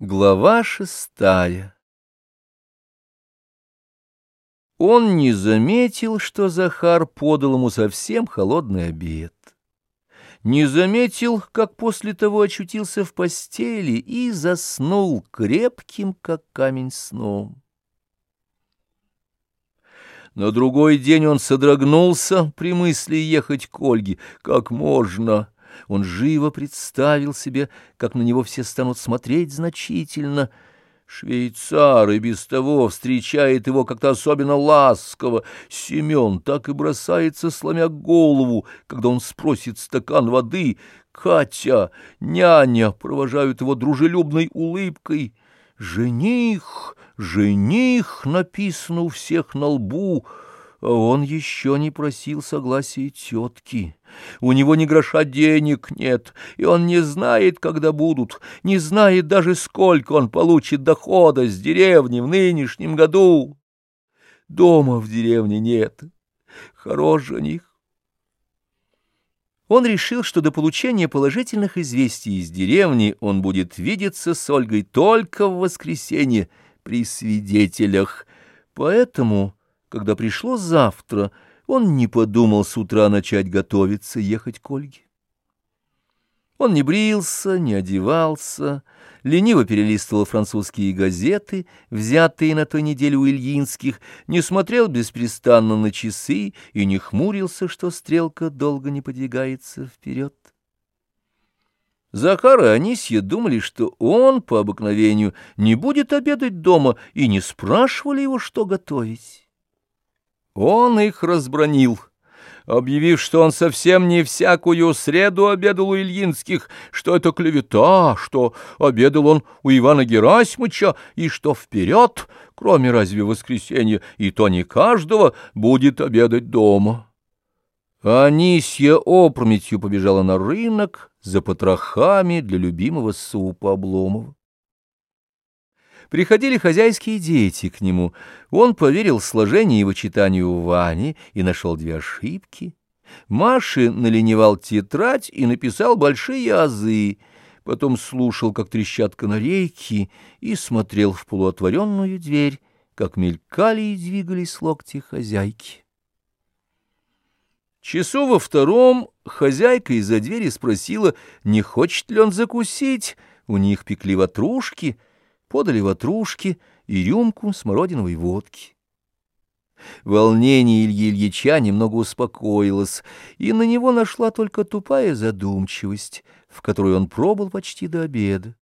Глава шестая Он не заметил, что Захар подал ему совсем холодный обед. Не заметил, как после того очутился в постели и заснул крепким, как камень, сном. На другой день он содрогнулся при мысли ехать к Ольге. Как можно? Он живо представил себе, как на него все станут смотреть значительно. Швейцар и без того встречает его как-то особенно ласково. Семен так и бросается, сломя голову, когда он спросит стакан воды. Катя, няня провожают его дружелюбной улыбкой. «Жених, жених» написано у всех на лбу — он еще не просил согласия тетки. У него ни гроша денег нет, и он не знает, когда будут, не знает даже, сколько он получит дохода с деревни в нынешнем году. Дома в деревне нет. Хорош жених. Он решил, что до получения положительных известий из деревни он будет видеться с Ольгой только в воскресенье при свидетелях. Поэтому... Когда пришло завтра, он не подумал с утра начать готовиться ехать к Ольге. Он не брился, не одевался, лениво перелистывал французские газеты, взятые на той неделе у Ильинских, не смотрел беспрестанно на часы и не хмурился, что стрелка долго не подвигается вперед. Захар и Анисья думали, что он, по обыкновению, не будет обедать дома, и не спрашивали его, что готовить. Он их разбронил, объявив, что он совсем не всякую среду обедал у Ильинских, что это клевета, что обедал он у Ивана Герасимовича, и что вперед, кроме разве воскресенья, и то не каждого, будет обедать дома. Анисья опрометью побежала на рынок за потрохами для любимого супа Обломова. Приходили хозяйские дети к нему. Он поверил сложению и вычитанию Вани и нашел две ошибки. Маше наленивал тетрадь и написал большие азы. Потом слушал, как трещат канарейки, и смотрел в полуотворенную дверь, как мелькали и двигались локти хозяйки. Часу во втором хозяйка из-за двери спросила, не хочет ли он закусить. У них пекли ватрушки — подали ватрушки и рюмку смородиновой водки. Волнение Ильи Ильича немного успокоилось, и на него нашла только тупая задумчивость, в которой он пробыл почти до обеда.